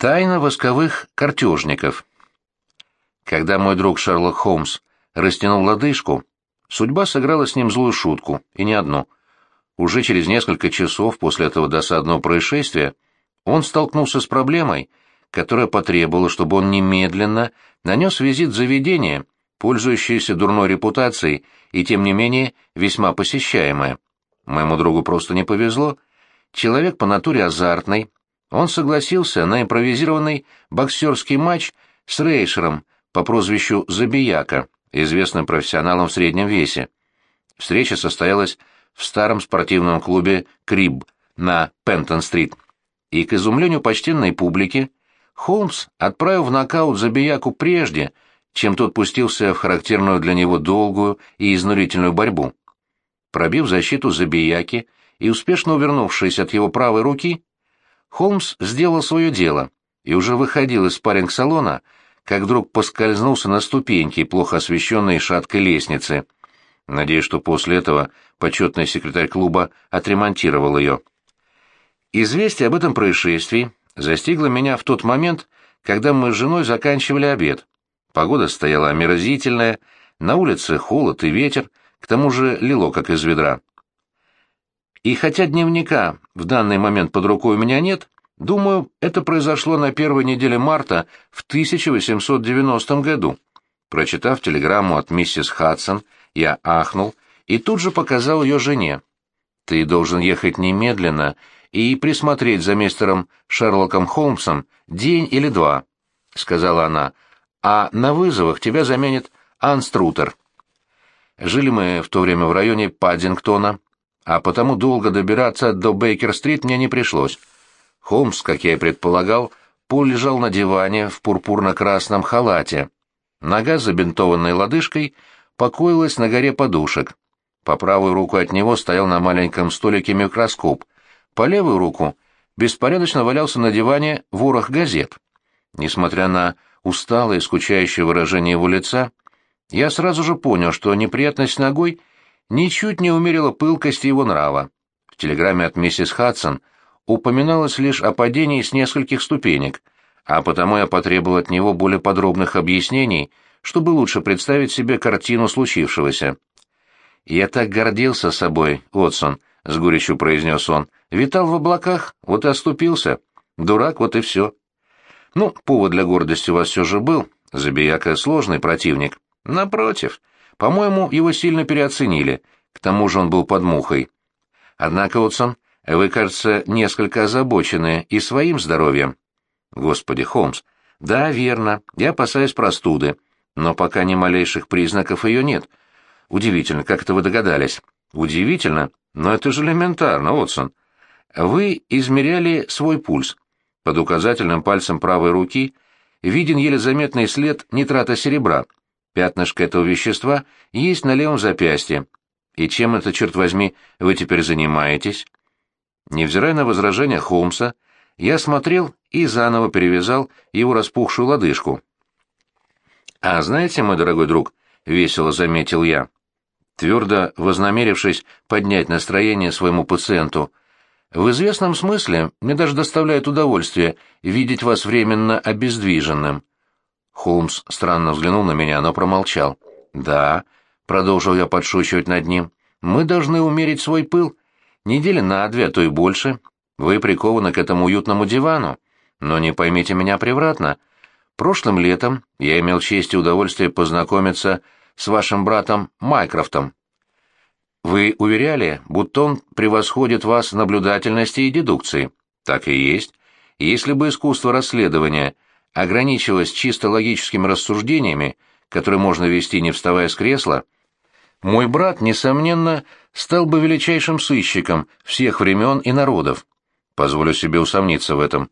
Тайна восковых картежников. Когда мой друг Шерлок Холмс растянул лодыжку, судьба сыграла с ним злую шутку, и не одну. Уже через несколько часов после этого досадного происшествия он столкнулся с проблемой, которая потребовала, чтобы он немедленно нанес визит в заведение, пользующееся дурной репутацией и, тем не менее, весьма посещаемое. Моему другу просто не повезло. Человек по натуре азартный, он согласился на импровизированный боксерский матч с Рейшером по прозвищу Забияка, известным профессионалом в среднем весе. Встреча состоялась в старом спортивном клубе «Криб» на Пентон-стрит. И, к изумлению почтенной публики, Холмс отправил в нокаут Забияку прежде, чем тот пустился в характерную для него долгую и изнурительную борьбу. Пробив защиту Забияки и успешно увернувшись от его правой руки, Холмс сделал свое дело и уже выходил из спарринг-салона, как вдруг поскользнулся на ступеньке, плохо освещенной шаткой лестницы. Надеюсь, что после этого почетный секретарь клуба отремонтировал ее. Известие об этом происшествии застигло меня в тот момент, когда мы с женой заканчивали обед. Погода стояла омерзительная, на улице холод и ветер, к тому же лило, как из ведра. И хотя дневника в данный момент под рукой у меня нет, думаю, это произошло на первой неделе марта в 1890 году. Прочитав телеграмму от миссис Хадсон, я ахнул и тут же показал ее жене. «Ты должен ехать немедленно и присмотреть за мистером Шерлоком Холмсом день или два», — сказала она, — «а на вызовах тебя заменит Анструтер». Жили мы в то время в районе Паддингтона, а потому долго добираться до Бейкер-стрит мне не пришлось. Холмс, как я и предполагал, полежал на диване в пурпурно-красном халате. Нога, забинтованной лодыжкой, покоилась на горе подушек. По правую руку от него стоял на маленьком столике микроскоп. По левую руку беспорядочно валялся на диване ворох газет. Несмотря на усталое и скучающее выражение его лица, я сразу же понял, что неприятность ногой ничуть не умерила пылкости его нрава. В телеграмме от миссис Хадсон упоминалось лишь о падении с нескольких ступенек, а потому я потребовал от него более подробных объяснений, чтобы лучше представить себе картину случившегося. «Я так гордился собой, Отсон», — с горечью произнес он. «Витал в облаках, вот и оступился. Дурак, вот и все». «Ну, повод для гордости у вас все же был. Забияка сложный противник. Напротив, по-моему, его сильно переоценили, к тому же он был под мухой. Однако, Отсон, вы, кажется, несколько озабочены и своим здоровьем. Господи, Холмс, да, верно, я опасаюсь простуды, но пока ни малейших признаков ее нет. Удивительно, как это вы догадались? Удивительно, но это же элементарно, Отсон. Вы измеряли свой пульс. Под указательным пальцем правой руки виден еле заметный след нитрата серебра — Пятнышко этого вещества есть на левом запястье. И чем это, черт возьми, вы теперь занимаетесь? Невзирая на возражения Холмса, я смотрел и заново перевязал его распухшую лодыжку. «А знаете, мой дорогой друг», — весело заметил я, твердо вознамерившись поднять настроение своему пациенту, «в известном смысле мне даже доставляет удовольствие видеть вас временно обездвиженным. Холмс странно взглянул на меня, но промолчал. «Да», — продолжил я подшучивать над ним, — «мы должны умерить свой пыл. Недели на две, а то и больше. Вы прикованы к этому уютному дивану. Но не поймите меня превратно. Прошлым летом я имел честь и удовольствие познакомиться с вашим братом Майкрофтом. Вы уверяли, будто он превосходит вас в наблюдательности и дедукции. Так и есть. Если бы искусство расследования — ограничивалась чисто логическими рассуждениями, которые можно вести не вставая с кресла, мой брат, несомненно, стал бы величайшим сыщиком всех времен и народов. Позволю себе усомниться в этом.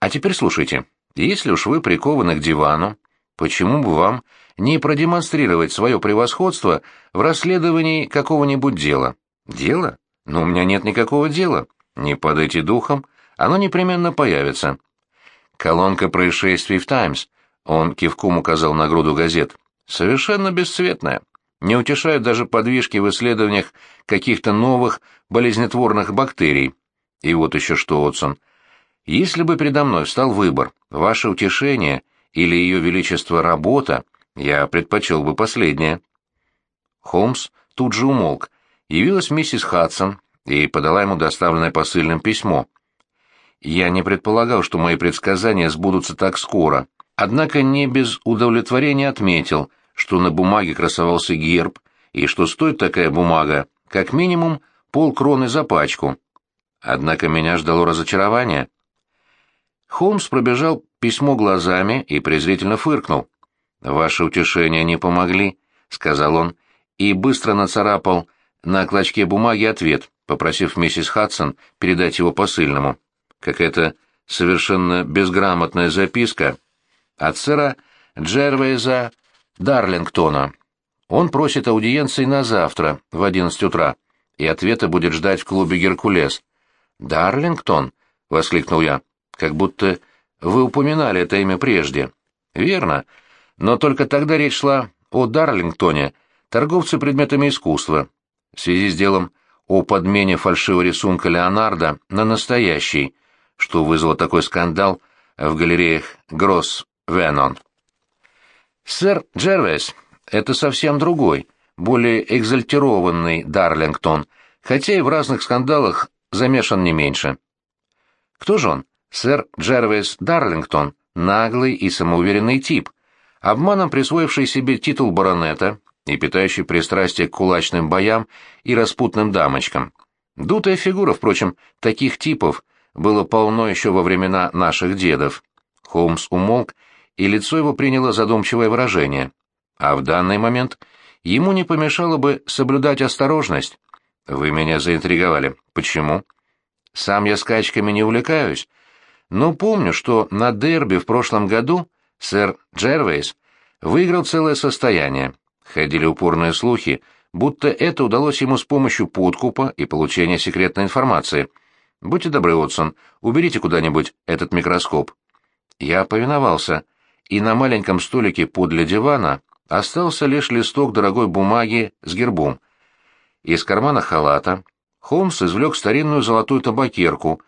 А теперь слушайте, если уж вы прикованы к дивану, почему бы вам не продемонстрировать свое превосходство в расследовании какого-нибудь дела? Дело? Но у меня нет никакого дела. Не падайте духом, оно непременно появится. Колонка происшествий в «Таймс». Он кивком указал на груду газет. Совершенно бесцветная. Не утешают даже подвижки в исследованиях каких-то новых болезнетворных бактерий. И вот еще что, Отсон. Если бы передо мной встал выбор, ваше утешение или ее величество работа, я предпочел бы последнее. Холмс тут же умолк. Явилась миссис Хадсон и подала ему доставленное посыльным письмо. Я не предполагал, что мои предсказания сбудутся так скоро, однако не без удовлетворения отметил, что на бумаге красовался герб, и что стоит такая бумага, как минимум, полкроны за пачку. Однако меня ждало разочарование. Холмс пробежал письмо глазами и презрительно фыркнул. «Ваши утешения не помогли», — сказал он, и быстро нацарапал на клочке бумаги ответ, попросив миссис Хадсон передать его посыльному. Какая-то совершенно безграмотная записка от сэра Джервейза Дарлингтона. Он просит аудиенции на завтра в одиннадцать утра, и ответа будет ждать в клубе «Геркулес». «Дарлингтон?» — воскликнул я. «Как будто вы упоминали это имя прежде». «Верно. Но только тогда речь шла о Дарлингтоне, торговце предметами искусства, в связи с делом о подмене фальшивого рисунка Леонардо на настоящий, что вызвало такой скандал в галереях Гросс-Венон. Сэр Джервес — это совсем другой, более экзальтированный Дарлингтон, хотя и в разных скандалах замешан не меньше. Кто же он? Сэр Джервис Дарлингтон, наглый и самоуверенный тип, обманом присвоивший себе титул баронета и питающий пристрастие к кулачным боям и распутным дамочкам. Дутая фигура, впрочем, таких типов было полно еще во времена наших дедов. Холмс умолк, и лицо его приняло задумчивое выражение. А в данный момент ему не помешало бы соблюдать осторожность. Вы меня заинтриговали. Почему? Сам я скачками не увлекаюсь, но помню, что на дерби в прошлом году сэр Джервейс выиграл целое состояние. Ходили упорные слухи, будто это удалось ему с помощью подкупа и получения секретной информации. Будьте добры, Отсон, уберите куда-нибудь этот микроскоп. Я повиновался, и на маленьком столике подле дивана остался лишь листок дорогой бумаги с гербом. Из кармана халата Холмс извлек старинную золотую табакерку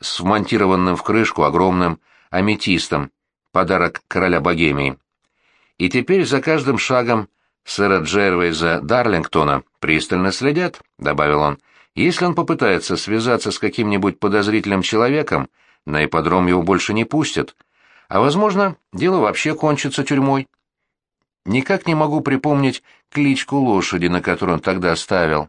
с вмонтированным в крышку огромным аметистом, подарок короля Богемии. И теперь за каждым шагом сэра Джервейза Дарлингтона пристально следят, — добавил он. Если он попытается связаться с каким-нибудь подозрительным человеком, на ипподром его больше не пустят. А, возможно, дело вообще кончится тюрьмой. Никак не могу припомнить кличку лошади, на которую он тогда ставил.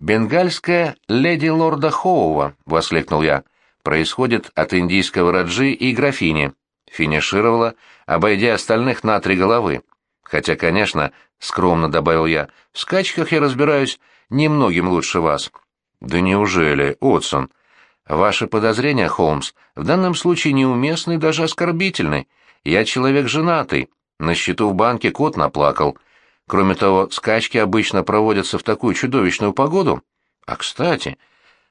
«Бенгальская леди лорда Хоува», — воскликнул я, — «происходит от индийского раджи и графини». Финишировала, обойдя остальных на три головы. Хотя, конечно, скромно добавил я, в скачках я разбираюсь немногим лучше вас. Да неужели, Отсон? Ваши подозрения, Холмс, в данном случае неуместны и даже оскорбительны. Я человек женатый, на счету в банке кот наплакал. Кроме того, скачки обычно проводятся в такую чудовищную погоду. А, кстати,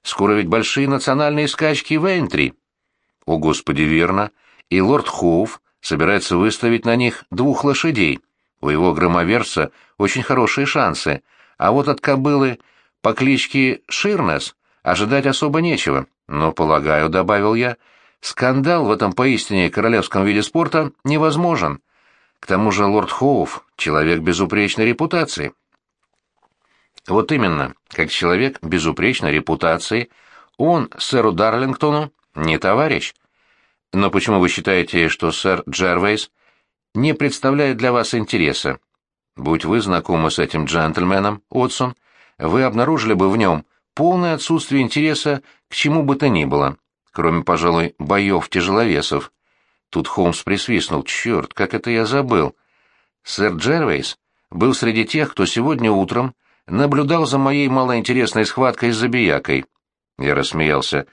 скоро ведь большие национальные скачки в Эйнтри. О, Господи, верно. И лорд Хоув собирается выставить на них двух лошадей. У его громоверца очень хорошие шансы, а вот от кобылы по кличке Ширнес ожидать особо нечего. Но, полагаю, — добавил я, — скандал в этом поистине королевском виде спорта невозможен. К тому же лорд Хоуф — человек безупречной репутации. Вот именно, как человек безупречной репутации, он сэру Дарлингтону не товарищ. Но почему вы считаете, что сэр Джервейс не представляет для вас интереса. Будь вы знакомы с этим джентльменом, Отсон, вы обнаружили бы в нем полное отсутствие интереса к чему бы то ни было, кроме, пожалуй, боев-тяжеловесов. Тут Холмс присвистнул. «Черт, как это я забыл!» Сэр Джервейс был среди тех, кто сегодня утром наблюдал за моей малоинтересной схваткой с забиякой. Я рассмеялся.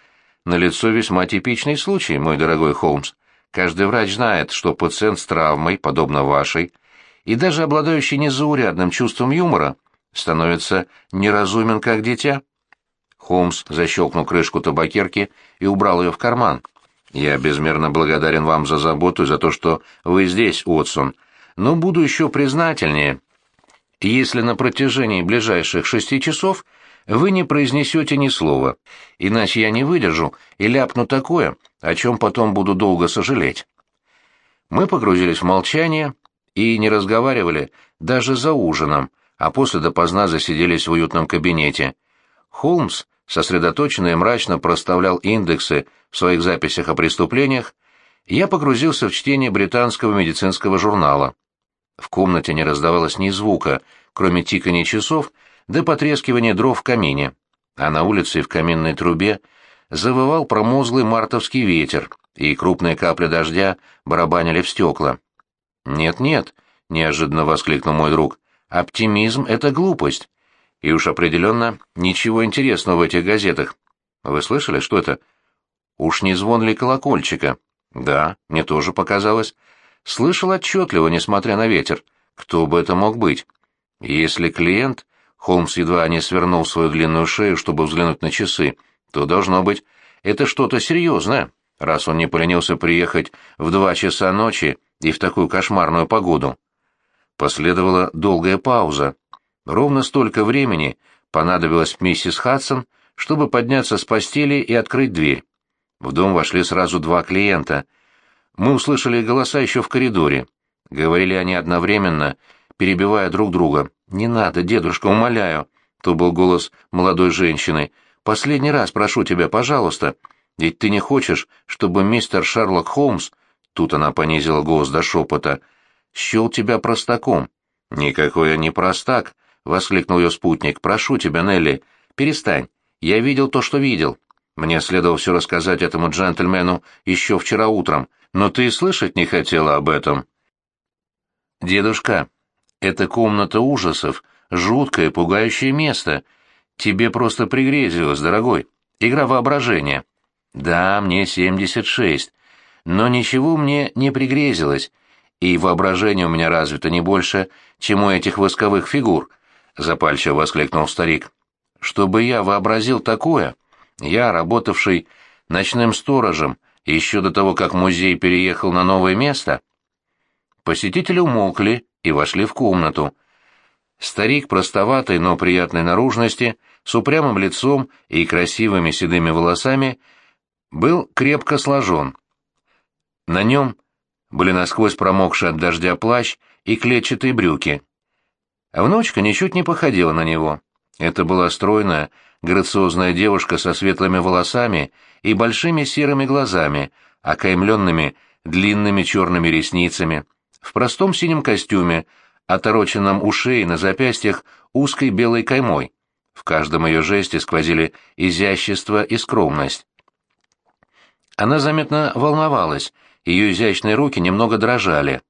«На лицо весьма типичный случай, мой дорогой Холмс. Каждый врач знает, что пациент с травмой, подобно вашей, и даже обладающий незаурядным чувством юмора, становится неразумен, как дитя. Холмс защелкнул крышку табакерки и убрал ее в карман. «Я безмерно благодарен вам за заботу и за то, что вы здесь, Уотсон, но буду еще признательнее, если на протяжении ближайших шести часов вы не произнесете ни слова, иначе я не выдержу и ляпну такое, о чем потом буду долго сожалеть. Мы погрузились в молчание и не разговаривали даже за ужином, а после допоздна засиделись в уютном кабинете. Холмс сосредоточенно и мрачно проставлял индексы в своих записях о преступлениях, я погрузился в чтение британского медицинского журнала. В комнате не раздавалось ни звука, кроме тикания часов да потрескивания дров в камине, а на улице в каминной трубе завывал промозглый мартовский ветер, и крупные капли дождя барабанили в стекла. «Нет-нет», — неожиданно воскликнул мой друг, — «оптимизм — это глупость. И уж определенно ничего интересного в этих газетах. Вы слышали, что это? Уж не звон ли колокольчика? Да, мне тоже показалось. Слышал отчетливо, несмотря на ветер. Кто бы это мог быть? Если клиент... Холмс едва не свернул свою длинную шею, чтобы взглянуть на часы. То должно быть, это что-то серьезное, раз он не поленился приехать в два часа ночи и в такую кошмарную погоду. Последовала долгая пауза. Ровно столько времени понадобилось миссис Хадсон, чтобы подняться с постели и открыть дверь. В дом вошли сразу два клиента. Мы услышали голоса еще в коридоре. Говорили они одновременно, перебивая друг друга. «Не надо, дедушка, умоляю!» То был голос молодой женщины. «Последний раз прошу тебя, пожалуйста. Ведь ты не хочешь, чтобы мистер Шерлок Холмс...» Тут она понизила голос до шепота. «Счел тебя простаком». «Никакой я не простак», — воскликнул ее спутник. «Прошу тебя, Нелли, перестань. Я видел то, что видел. Мне следовало все рассказать этому джентльмену еще вчера утром, но ты и слышать не хотела об этом». «Дедушка, это комната ужасов, жуткое, пугающее место. Тебе просто пригрезилось, дорогой. Игра воображения». «Да, мне семьдесят шесть, но ничего мне не пригрезилось, и воображение у меня развито не больше, чем у этих восковых фигур». — запальчиво воскликнул старик. «Чтобы я вообразил такое, я, работавший ночным сторожем еще до того, как музей переехал на новое место...» Посетители умолкли и вошли в комнату. Старик, простоватый, но приятной наружности, с упрямым лицом и красивыми седыми волосами, был крепко сложен. На нем были насквозь промокший от дождя плащ и клетчатые брюки. А внучка ничуть не походила на него. Это была стройная, грациозная девушка со светлыми волосами и большими серыми глазами, окаймленными длинными черными ресницами, в простом синем костюме, отороченном у шеи на запястьях узкой белой каймой. В каждом ее жесте сквозили изящество и скромность. Она заметно волновалась, ее изящные руки немного дрожали.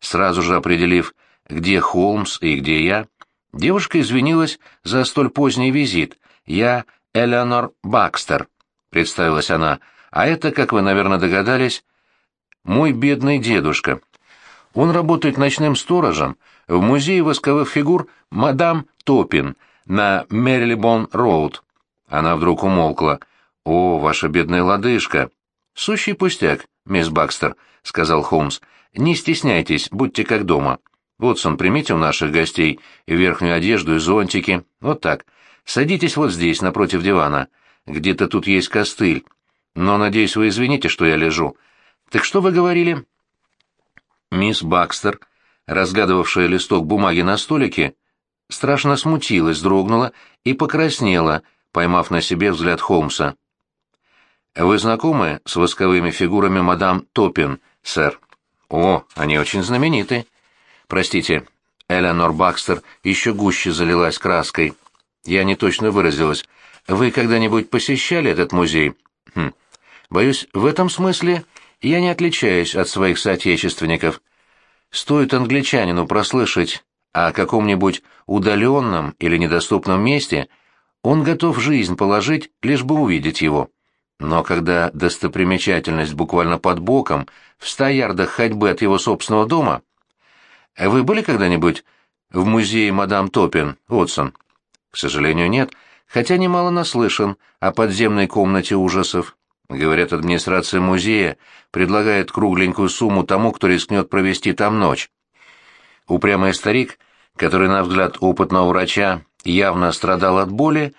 Сразу же определив, где Холмс и где я, девушка извинилась за столь поздний визит. Я Элеонор Бакстер, представилась она, а это, как вы, наверное, догадались, мой бедный дедушка. Он работает ночным сторожем в музее восковых фигур «Мадам Топин» на Мерилибон-Роуд. Она вдруг умолкла. «О, ваша бедная лодыжка!» «Сущий пустяк, мисс Бакстер», — сказал Холмс. «Не стесняйтесь, будьте как дома. Вотсон, примите у наших гостей верхнюю одежду и зонтики. Вот так. Садитесь вот здесь, напротив дивана. Где-то тут есть костыль. Но, надеюсь, вы извините, что я лежу. Так что вы говорили?» Мисс Бакстер, разгадывавшая листок бумаги на столике, страшно смутилась, дрогнула и покраснела, поймав на себе взгляд Холмса. «Вы знакомы с восковыми фигурами мадам Топин, сэр?» «О, они очень знамениты». Простите, Элеонор Бакстер еще гуще залилась краской. Я не точно выразилась. Вы когда-нибудь посещали этот музей? Хм. Боюсь, в этом смысле я не отличаюсь от своих соотечественников. Стоит англичанину прослышать о каком-нибудь удаленном или недоступном месте, он готов жизнь положить, лишь бы увидеть его. Но когда достопримечательность буквально под боком, в ста ярдах ходьбы от его собственного дома, вы были когда-нибудь в музее мадам Топин, Уотсон? К сожалению, нет, хотя немало наслышан о подземной комнате ужасов. Говорят, администрация музея предлагает кругленькую сумму тому, кто рискнет провести там ночь. Упрямый старик, который, на взгляд опытного врача, явно страдал от боли,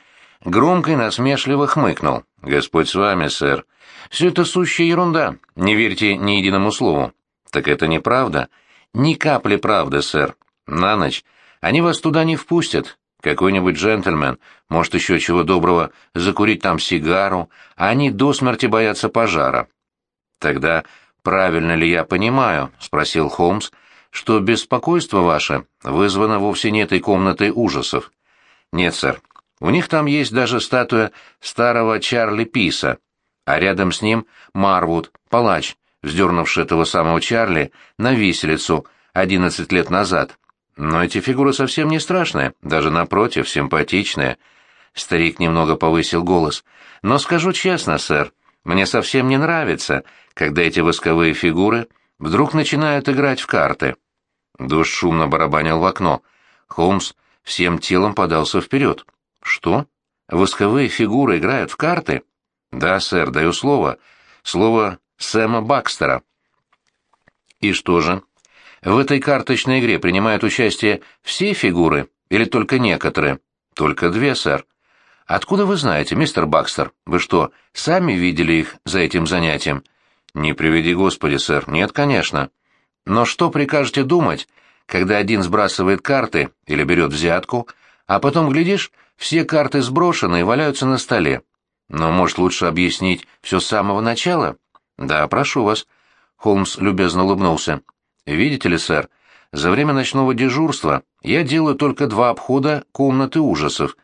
громко и насмешливо хмыкнул. «Господь с вами, сэр. Все это сущая ерунда. Не верьте ни единому слову». «Так это неправда?» «Ни капли правды, сэр. На ночь. Они вас туда не впустят. Какой-нибудь джентльмен, может, еще чего доброго, закурить там сигару, а они до смерти боятся пожара». «Тогда правильно ли я понимаю?» — спросил Холмс, — что беспокойство ваше вызвано вовсе не этой комнатой ужасов. Нет, сэр. У них там есть даже статуя старого Чарли Писа, а рядом с ним Марвуд, палач, вздернувший этого самого Чарли на виселицу одиннадцать лет назад. Но эти фигуры совсем не страшные, даже напротив, симпатичные. Старик немного повысил голос. Но скажу честно, сэр, мне совсем не нравится, когда эти восковые фигуры вдруг начинают играть в карты. Дождь шумно барабанил в окно. Холмс всем телом подался вперед. «Что? Восковые фигуры играют в карты?» «Да, сэр, даю слово. Слово Сэма Бакстера». «И что же? В этой карточной игре принимают участие все фигуры или только некоторые?» «Только две, сэр». «Откуда вы знаете, мистер Бакстер? Вы что, сами видели их за этим занятием?» «Не приведи Господи, сэр. Нет, конечно». «Но что прикажете думать, когда один сбрасывает карты или берет взятку, а потом, глядишь, все карты сброшены и валяются на столе? Но, может, лучше объяснить все с самого начала?» «Да, прошу вас». Холмс любезно улыбнулся. «Видите ли, сэр, за время ночного дежурства я делаю только два обхода комнаты ужасов.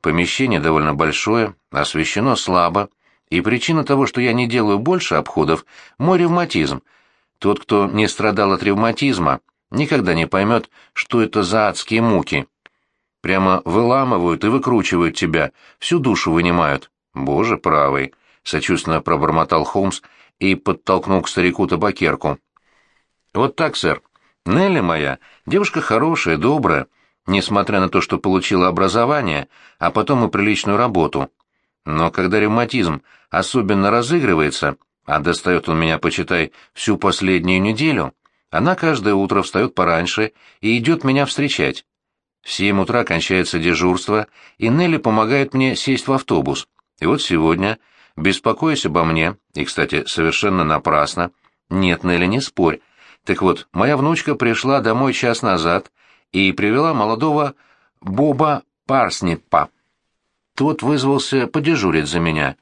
Помещение довольно большое, освещено слабо, и причина того, что я не делаю больше обходов, мой ревматизм. Тот, кто не страдал от ревматизма, никогда не поймет, что это за адские муки. Прямо выламывают и выкручивают тебя, всю душу вынимают. Боже правый, сочувственно пробормотал Холмс и подтолкнул к старику табакерку. Вот так, сэр. Нелли моя, девушка хорошая, добрая, несмотря на то, что получила образование, а потом и приличную работу. Но когда ревматизм особенно разыгрывается, а достает он меня, почитай, всю последнюю неделю, она каждое утро встает пораньше и идет меня встречать. В семь утра кончается дежурство, и Нелли помогает мне сесть в автобус. И вот сегодня, беспокоясь обо мне, и, кстати, совершенно напрасно, нет, Нелли, не спорь. Так вот, моя внучка пришла домой час назад и привела молодого Боба Парснипа. Тот вызвался подежурить за меня,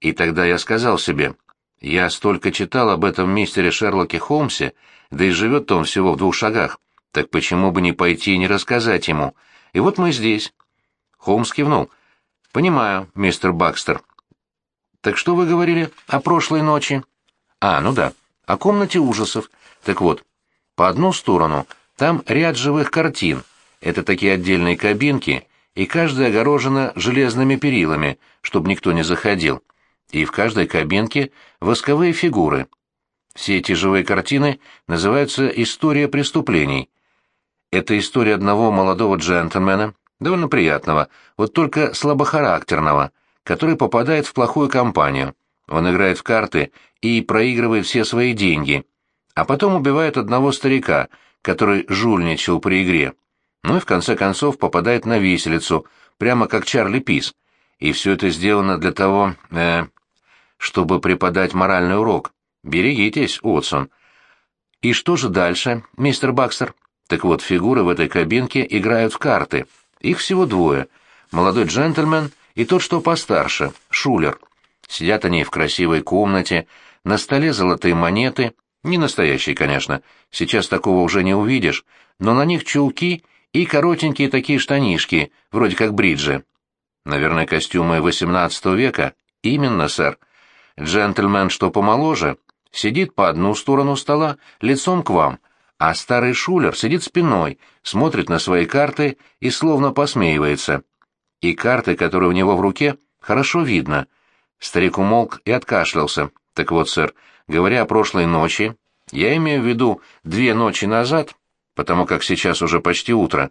и тогда я сказал себе, я столько читал об этом мистере Шерлоке Холмсе, да и живет-то он всего в двух шагах, так почему бы не пойти и не рассказать ему? И вот мы здесь. Холмс кивнул. «Понимаю, мистер Бакстер». «Так что вы говорили о прошлой ночи?» «А, ну да, о комнате ужасов. Так вот, по одну сторону там ряд живых картин. Это такие отдельные кабинки, и каждая огорожена железными перилами, чтобы никто не заходил. И в каждой кабинке восковые фигуры. Все эти живые картины называются «История преступлений». Это история одного молодого джентльмена, довольно приятного, вот только слабохарактерного, который попадает в плохую компанию. Он играет в карты и проигрывает все свои деньги, а потом убивает одного старика, который жульничал при игре ну и в конце концов попадает на виселицу, прямо как Чарли Пис. И все это сделано для того, э, чтобы преподать моральный урок. Берегитесь, Отсон. И что же дальше, мистер Бакстер? Так вот, фигуры в этой кабинке играют в карты. Их всего двое. Молодой джентльмен и тот, что постарше, Шулер. Сидят они в красивой комнате, на столе золотые монеты, не настоящие, конечно, сейчас такого уже не увидишь, но на них чулки и коротенькие такие штанишки, вроде как бриджи. Наверное, костюмы XVIII века. Именно, сэр. Джентльмен, что помоложе, сидит по одну сторону стола, лицом к вам, а старый шулер сидит спиной, смотрит на свои карты и словно посмеивается. И карты, которые у него в руке, хорошо видно. Старик умолк и откашлялся. Так вот, сэр, говоря о прошлой ночи, я имею в виду две ночи назад, потому как сейчас уже почти утро,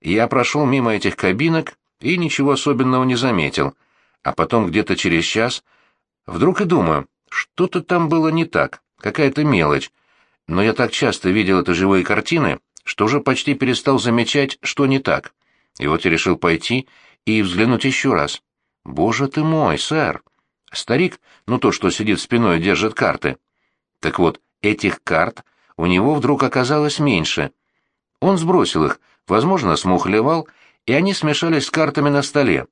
я прошел мимо этих кабинок и ничего особенного не заметил, а потом где-то через час вдруг и думаю, что-то там было не так, какая-то мелочь, но я так часто видел это живые картины, что уже почти перестал замечать, что не так. И вот я решил пойти и взглянуть еще раз. Боже ты мой, сэр! Старик, ну то, что сидит спиной и держит карты. Так вот, этих карт у него вдруг оказалось меньше. Он сбросил их, возможно, смухлевал, и они смешались с картами на столе.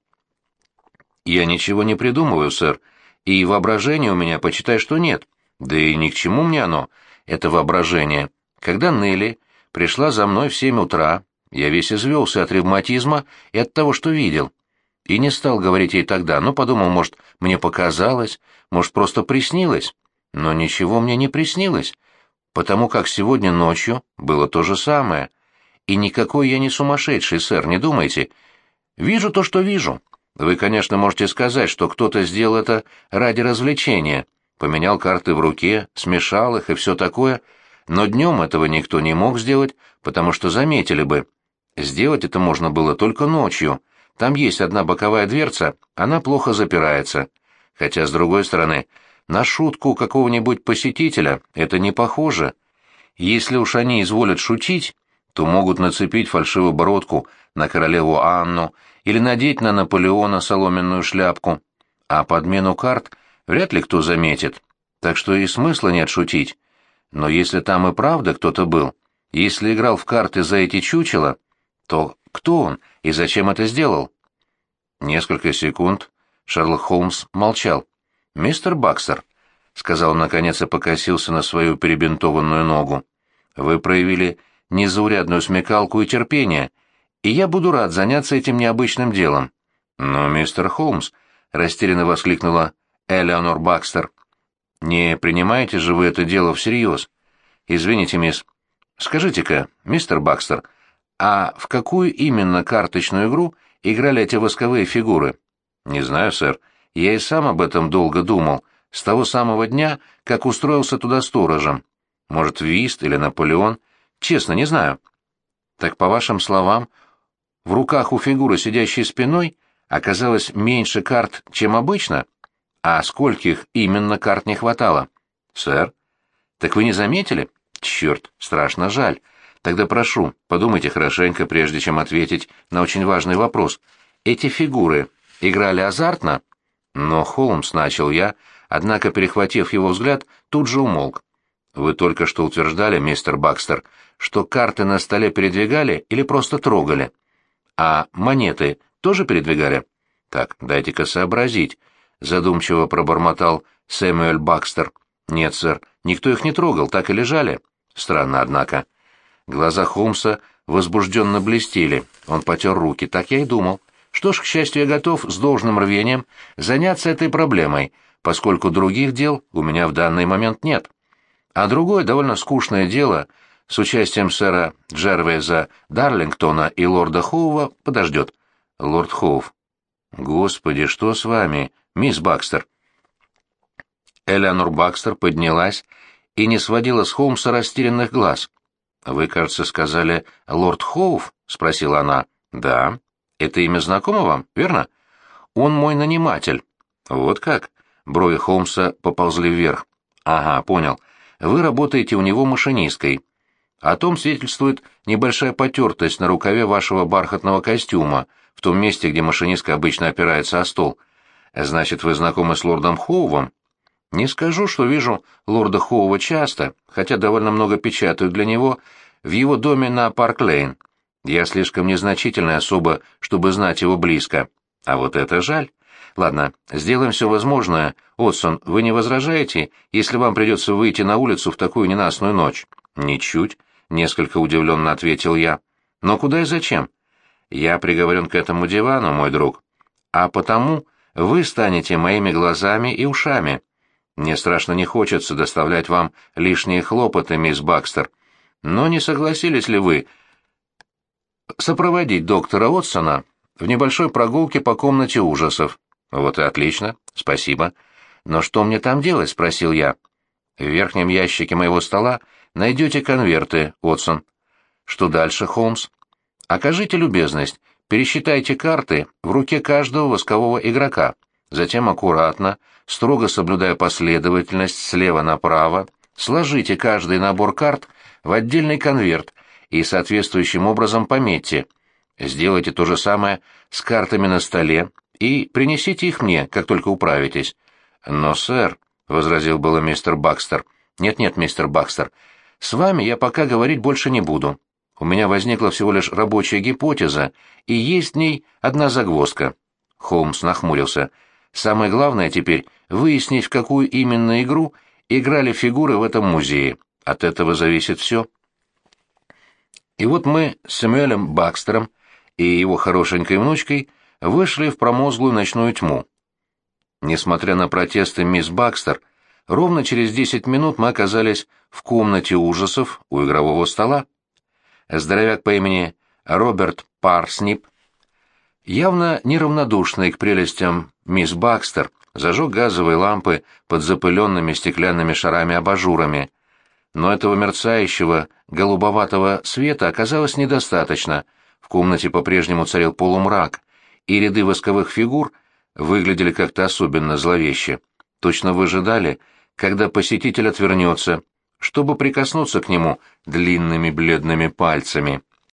Я ничего не придумываю, сэр, и воображение у меня, почитай, что нет. Да и ни к чему мне оно, это воображение. Когда Нелли пришла за мной в семь утра, я весь извелся от ревматизма и от того, что видел. И не стал говорить ей тогда, но подумал, может, мне показалось, может, просто приснилось. Но ничего мне не приснилось, потому как сегодня ночью было то же самое. И никакой я не сумасшедший, сэр, не думайте. Вижу то, что вижу. Вы, конечно, можете сказать, что кто-то сделал это ради развлечения, поменял карты в руке, смешал их и все такое, но днем этого никто не мог сделать, потому что заметили бы. Сделать это можно было только ночью. Там есть одна боковая дверца, она плохо запирается. Хотя, с другой стороны, на шутку какого-нибудь посетителя это не похоже. Если уж они изволят шутить, то могут нацепить фальшивую бородку на королеву Анну или надеть на Наполеона соломенную шляпку. А подмену карт вряд ли кто заметит, так что и смысла нет шутить. Но если там и правда кто-то был, если играл в карты за эти чучела, то кто он и зачем это сделал? Несколько секунд Шерлок Холмс молчал. «Мистер Бакстер», — сказал он наконец и покосился на свою перебинтованную ногу, — «вы проявили незаурядную смекалку и терпение, и я буду рад заняться этим необычным делом». «Но, мистер Холмс», — растерянно воскликнула Элеонор Бакстер, — «не принимаете же вы это дело всерьез? Извините, мисс. Скажите-ка, мистер Бакстер, а в какую именно карточную игру играли эти восковые фигуры?» «Не знаю, сэр. Я и сам об этом долго думал, с того самого дня, как устроился туда сторожем. Может, Вист или Наполеон? Честно, не знаю. Так, по вашим словам, в руках у фигуры, сидящей спиной, оказалось меньше карт, чем обычно? А скольких именно карт не хватало? Сэр? Так вы не заметили? Черт, страшно жаль. Тогда прошу, подумайте хорошенько, прежде чем ответить на очень важный вопрос. Эти фигуры играли азартно? Но Холмс начал я, однако, перехватив его взгляд, тут же умолк. Вы только что утверждали, мистер Бакстер, что карты на столе передвигали или просто трогали. А монеты тоже передвигали? Так, дайте-ка сообразить, задумчиво пробормотал Сэмюэль Бакстер. Нет, сэр, никто их не трогал, так и лежали. Странно, однако. Глаза Холмса возбужденно блестели. Он потер руки, так я и думал. Что ж, к счастью, я готов с должным рвением заняться этой проблемой, поскольку других дел у меня в данный момент нет. А другое довольно скучное дело с участием сэра Джервейза Дарлингтона и лорда Хоува подождет. Лорд Хоув. Господи, что с вами, мисс Бакстер? Элеонор Бакстер поднялась и не сводила с Холмса растерянных глаз. «Вы, кажется, сказали лорд Хоув?» — спросила она. «Да». Это имя знакомо вам, верно? Он мой наниматель. Вот как? Брови Холмса поползли вверх. Ага, понял. Вы работаете у него машинисткой. О том свидетельствует небольшая потертость на рукаве вашего бархатного костюма, в том месте, где машинистка обычно опирается о стол. Значит, вы знакомы с лордом Хоувом? Не скажу, что вижу лорда Хоува часто, хотя довольно много печатают для него в его доме на Парк-Лейн. Я слишком незначительная особа, чтобы знать его близко. А вот это жаль. Ладно, сделаем все возможное. Уотсон, вы не возражаете, если вам придется выйти на улицу в такую ненастную ночь? Ничуть, несколько удивленно ответил я. Но куда и зачем? Я приговорен к этому дивану, мой друг. А потому вы станете моими глазами и ушами. Мне страшно не хочется доставлять вам лишние хлопоты, мисс Бакстер. Но не согласились ли вы сопроводить доктора Отсона в небольшой прогулке по комнате ужасов. Вот и отлично, спасибо. Но что мне там делать, спросил я. В верхнем ящике моего стола найдете конверты, Отсон. Что дальше, Холмс? Окажите любезность, пересчитайте карты в руке каждого воскового игрока. Затем аккуратно, строго соблюдая последовательность слева направо, сложите каждый набор карт в отдельный конверт и соответствующим образом пометьте. Сделайте то же самое с картами на столе и принесите их мне, как только управитесь». «Но, сэр», — возразил было мистер Бакстер, — «нет-нет, мистер Бакстер, с вами я пока говорить больше не буду. У меня возникла всего лишь рабочая гипотеза, и есть в ней одна загвоздка». Холмс нахмурился. «Самое главное теперь выяснить, в какую именно игру играли фигуры в этом музее. От этого зависит все». И вот мы с Сэмюэлем Бакстером и его хорошенькой внучкой вышли в промозглую ночную тьму. Несмотря на протесты мисс Бакстер, ровно через десять минут мы оказались в комнате ужасов у игрового стола. Здоровяк по имени Роберт Парснип, явно неравнодушный к прелестям мисс Бакстер, зажег газовые лампы под запыленными стеклянными шарами-абажурами. Но этого мерцающего, голубоватого света оказалось недостаточно. В комнате по-прежнему царил полумрак, и ряды восковых фигур выглядели как-то особенно зловеще. Точно выжидали, когда посетитель отвернется, чтобы прикоснуться к нему длинными бледными пальцами.